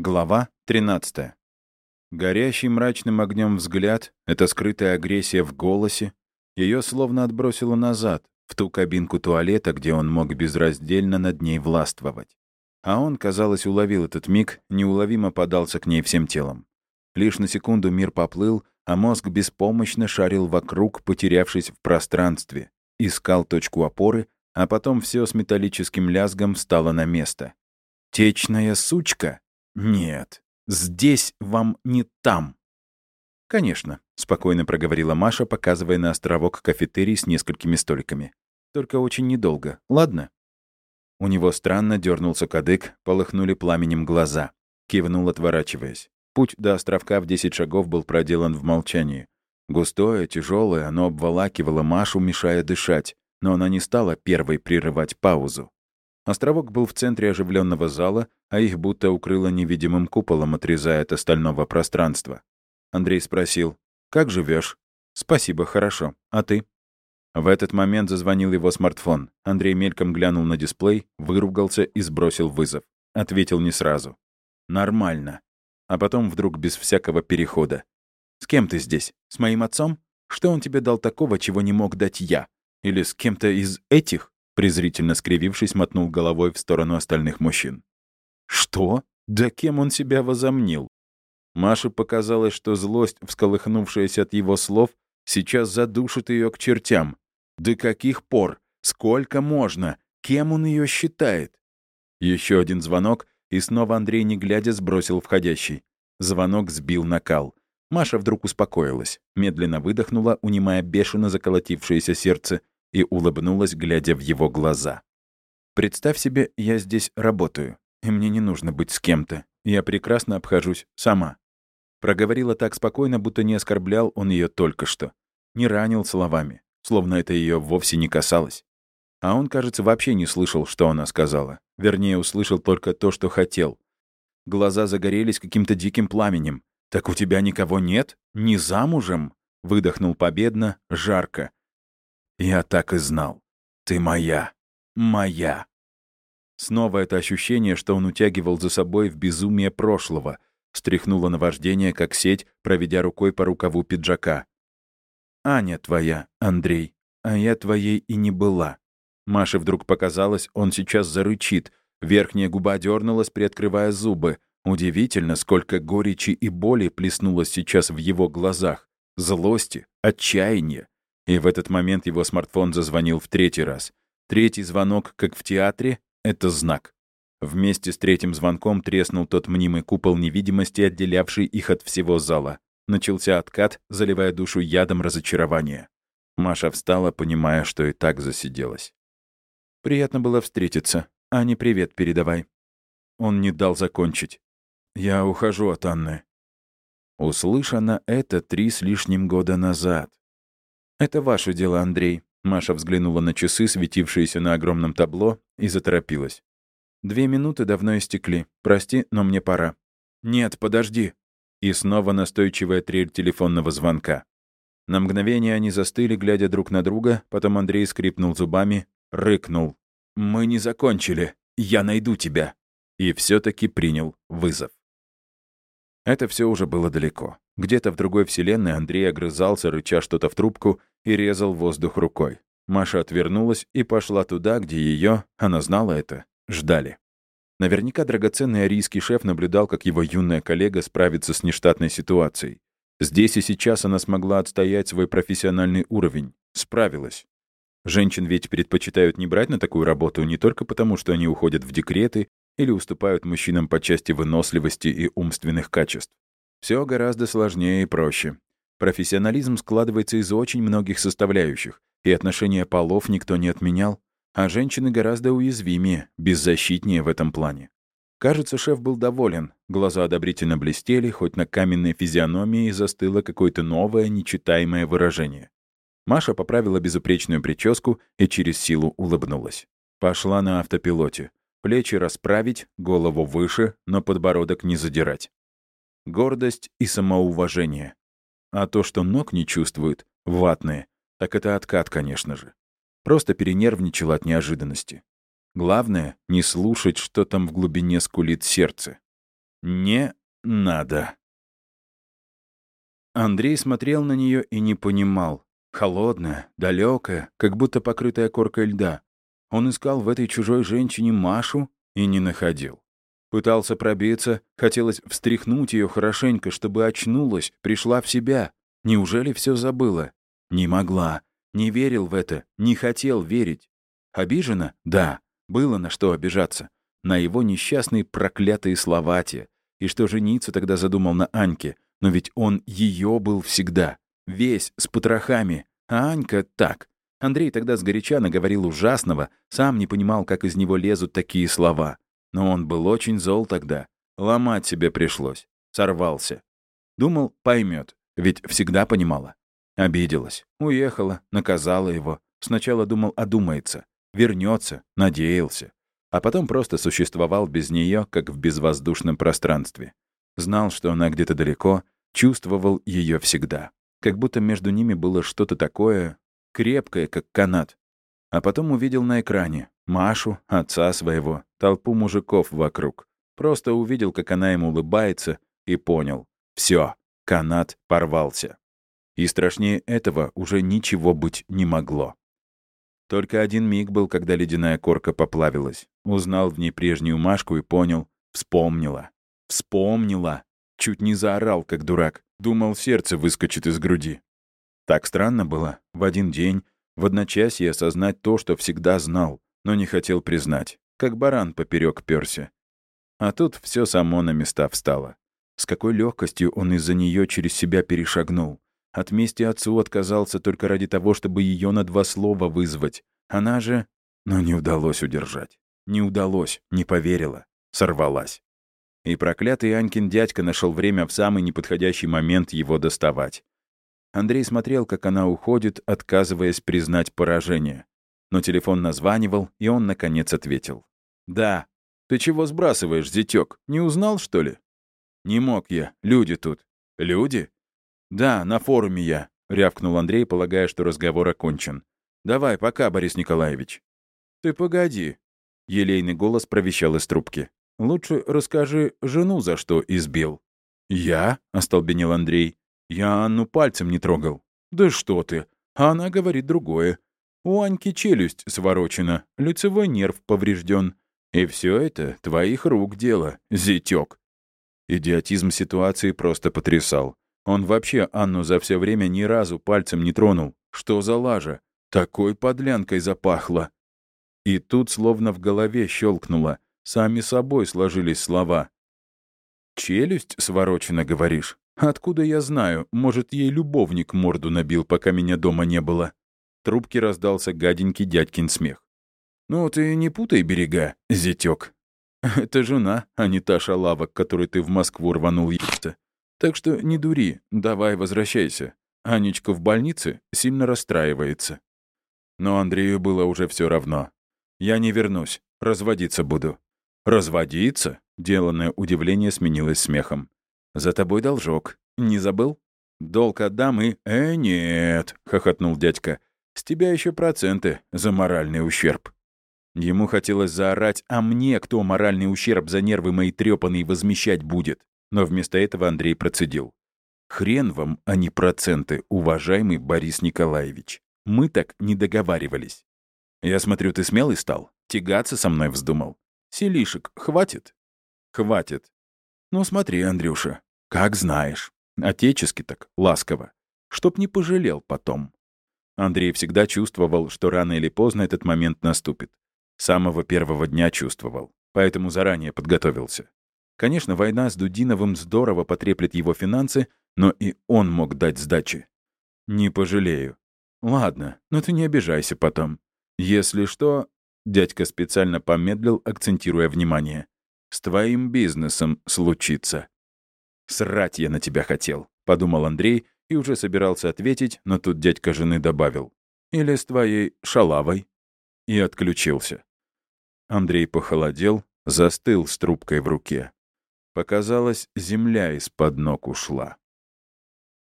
Глава 13. Горящий мрачным огнем взгляд, эта скрытая агрессия в голосе, ее словно отбросило назад, в ту кабинку туалета, где он мог безраздельно над ней властвовать. А он, казалось, уловил этот миг, неуловимо подался к ней всем телом. Лишь на секунду мир поплыл, а мозг беспомощно шарил вокруг, потерявшись в пространстве, искал точку опоры, а потом все с металлическим лязгом встало на место. «Течная сучка!» «Нет, здесь вам не там». «Конечно», — спокойно проговорила Маша, показывая на островок кафетерий с несколькими столиками. «Только очень недолго, ладно?» У него странно дернулся кадык, полыхнули пламенем глаза. Кивнул, отворачиваясь. Путь до островка в 10 шагов был проделан в молчании. Густое, тяжелое, оно обволакивало Машу, мешая дышать, но она не стала первой прерывать паузу. Островок был в центре оживленного зала, а их будто укрыло невидимым куполом, отрезая от остального пространства. Андрей спросил, «Как живешь? «Спасибо, хорошо. А ты?» В этот момент зазвонил его смартфон. Андрей мельком глянул на дисплей, выругался и сбросил вызов. Ответил не сразу. «Нормально». А потом вдруг без всякого перехода. «С кем ты здесь? С моим отцом? Что он тебе дал такого, чего не мог дать я? Или с кем-то из этих?» Презрительно скривившись, мотнул головой в сторону остальных мужчин. «Что? Да кем он себя возомнил?» Маше показалось, что злость, всколыхнувшаяся от его слов, сейчас задушит ее к чертям. «До каких пор? Сколько можно? Кем он ее считает?» Еще один звонок, и снова Андрей, не глядя, сбросил входящий. Звонок сбил накал. Маша вдруг успокоилась, медленно выдохнула, унимая бешено заколотившееся сердце, и улыбнулась, глядя в его глаза. «Представь себе, я здесь работаю, и мне не нужно быть с кем-то. Я прекрасно обхожусь сама». Проговорила так спокойно, будто не оскорблял он ее только что. Не ранил словами, словно это ее вовсе не касалось. А он, кажется, вообще не слышал, что она сказала. Вернее, услышал только то, что хотел. Глаза загорелись каким-то диким пламенем. «Так у тебя никого нет? Не замужем?» Выдохнул победно, жарко, я так и знал. Ты моя. Моя. Снова это ощущение, что он утягивал за собой в безумие прошлого, стряхнуло наваждение, как сеть, проведя рукой по рукаву пиджака. «Аня твоя, Андрей, а я твоей и не была». Маше вдруг показалось, он сейчас зарычит. Верхняя губа дернулась, приоткрывая зубы. Удивительно, сколько горечи и боли плеснулось сейчас в его глазах. Злости, отчаяния. И в этот момент его смартфон зазвонил в третий раз. Третий звонок, как в театре, — это знак. Вместе с третьим звонком треснул тот мнимый купол невидимости, отделявший их от всего зала. Начался откат, заливая душу ядом разочарования. Маша встала, понимая, что и так засиделась. «Приятно было встретиться. Ане, привет передавай». Он не дал закончить. «Я ухожу от Анны». Услышано это три с лишним года назад. «Это ваше дело, Андрей». Маша взглянула на часы, светившиеся на огромном табло, и заторопилась. «Две минуты давно истекли. Прости, но мне пора». «Нет, подожди». И снова настойчивая трель телефонного звонка. На мгновение они застыли, глядя друг на друга, потом Андрей скрипнул зубами, рыкнул. «Мы не закончили. Я найду тебя». И все таки принял вызов. Это все уже было далеко. Где-то в другой вселенной Андрей огрызался, рыча что-то в трубку, и резал воздух рукой. Маша отвернулась и пошла туда, где ее, она знала это, ждали. Наверняка драгоценный арийский шеф наблюдал, как его юная коллега справится с нештатной ситуацией. Здесь и сейчас она смогла отстоять свой профессиональный уровень. Справилась. Женщин ведь предпочитают не брать на такую работу не только потому, что они уходят в декреты или уступают мужчинам по части выносливости и умственных качеств. Все гораздо сложнее и проще. Профессионализм складывается из очень многих составляющих, и отношения полов никто не отменял, а женщины гораздо уязвимее, беззащитнее в этом плане. Кажется, шеф был доволен, глаза одобрительно блестели, хоть на каменной физиономии застыло какое-то новое, нечитаемое выражение. Маша поправила безупречную прическу и через силу улыбнулась. Пошла на автопилоте. Плечи расправить, голову выше, но подбородок не задирать гордость и самоуважение. А то, что ног не чувствует, ватные, так это откат, конечно же. Просто перенервничал от неожиданности. Главное — не слушать, что там в глубине скулит сердце. Не надо. Андрей смотрел на нее и не понимал. Холодная, далекая, как будто покрытая коркой льда. Он искал в этой чужой женщине Машу и не находил. Пытался пробиться, хотелось встряхнуть ее хорошенько, чтобы очнулась, пришла в себя. Неужели все забыла? Не могла. Не верил в это, не хотел верить. Обижена? Да. Было на что обижаться. На его несчастные проклятые слова те. И что жениться тогда задумал на Аньке. Но ведь он ее был всегда. Весь, с потрохами. А Анька так. Андрей тогда сгоряча наговорил ужасного, сам не понимал, как из него лезут такие слова. Но он был очень зол тогда. Ломать себе пришлось. Сорвался. Думал, поймет, ведь всегда понимала. Обиделась. Уехала, наказала его. Сначала думал, одумается. Вернется, надеялся. А потом просто существовал без нее, как в безвоздушном пространстве. Знал, что она где-то далеко, чувствовал ее всегда. Как будто между ними было что-то такое, крепкое, как канат. А потом увидел на экране Машу, отца своего, толпу мужиков вокруг. Просто увидел, как она ему улыбается, и понял. все, канат порвался. И страшнее этого уже ничего быть не могло. Только один миг был, когда ледяная корка поплавилась. Узнал в ней прежнюю Машку и понял. Вспомнила. Вспомнила. Чуть не заорал, как дурак. Думал, сердце выскочит из груди. Так странно было. В один день, в одночасье осознать то, что всегда знал, но не хотел признать. Как баран поперек перся. А тут все само на места встало. С какой легкостью он из-за нее через себя перешагнул. От мести отцу отказался только ради того, чтобы ее на два слова вызвать. Она же... Но не удалось удержать. Не удалось, не поверила. Сорвалась. И проклятый Анькин дядька нашел время в самый неподходящий момент его доставать. Андрей смотрел, как она уходит, отказываясь признать поражение. Но телефон названивал, и он, наконец, ответил. «Да. Ты чего сбрасываешь, зятёк? Не узнал, что ли?» «Не мог я. Люди тут». «Люди?» «Да, на форуме я», — рявкнул Андрей, полагая, что разговор окончен. «Давай, пока, Борис Николаевич». «Ты погоди», — елейный голос провещал из трубки. «Лучше расскажи жену, за что избил». «Я?» — остолбенел Андрей. «Я Анну пальцем не трогал». «Да что ты! А она говорит другое. У Аньки челюсть сворочена, лицевой нерв поврежден. И все это твоих рук дело, зятёк». Идиотизм ситуации просто потрясал. Он вообще Анну за все время ни разу пальцем не тронул. Что за лажа? Такой подлянкой запахло. И тут словно в голове щелкнуло. Сами собой сложились слова. «Челюсть сворочена, говоришь? Откуда я знаю? Может, ей любовник морду набил, пока меня дома не было?» Трубке раздался гаденький дядькин смех. «Ну ты не путай берега, зятёк. Это жена, а не та шалава, к которой ты в Москву рванул яйца. Так что не дури, давай возвращайся. Анечка в больнице сильно расстраивается. Но Андрею было уже все равно. Я не вернусь, разводиться буду. Разводиться? Деланное удивление сменилось смехом. За тобой должок. Не забыл? Долг отдам и... «Э, нет», — хохотнул дядька. «С тебя еще проценты за моральный ущерб». Ему хотелось заорать, а мне кто моральный ущерб за нервы мои трепанные возмещать будет? Но вместо этого Андрей процедил. «Хрен вам, а не проценты, уважаемый Борис Николаевич. Мы так не договаривались. Я смотрю, ты смелый стал? Тягаться со мной вздумал? Селишек, хватит?» «Хватит. Ну смотри, Андрюша, как знаешь. Отечески так, ласково. Чтоб не пожалел потом». Андрей всегда чувствовал, что рано или поздно этот момент наступит. С самого первого дня чувствовал, поэтому заранее подготовился. Конечно, война с Дудиновым здорово потреплет его финансы, но и он мог дать сдачи. Не пожалею. Ладно, но ты не обижайся потом. Если что... Дядька специально помедлил, акцентируя внимание. «С твоим бизнесом случится». «Срать я на тебя хотел», — подумал Андрей и уже собирался ответить, но тут дядька жены добавил. «Или с твоей шалавой». И отключился. Андрей похолодел, застыл с трубкой в руке. Показалось, земля из-под ног ушла.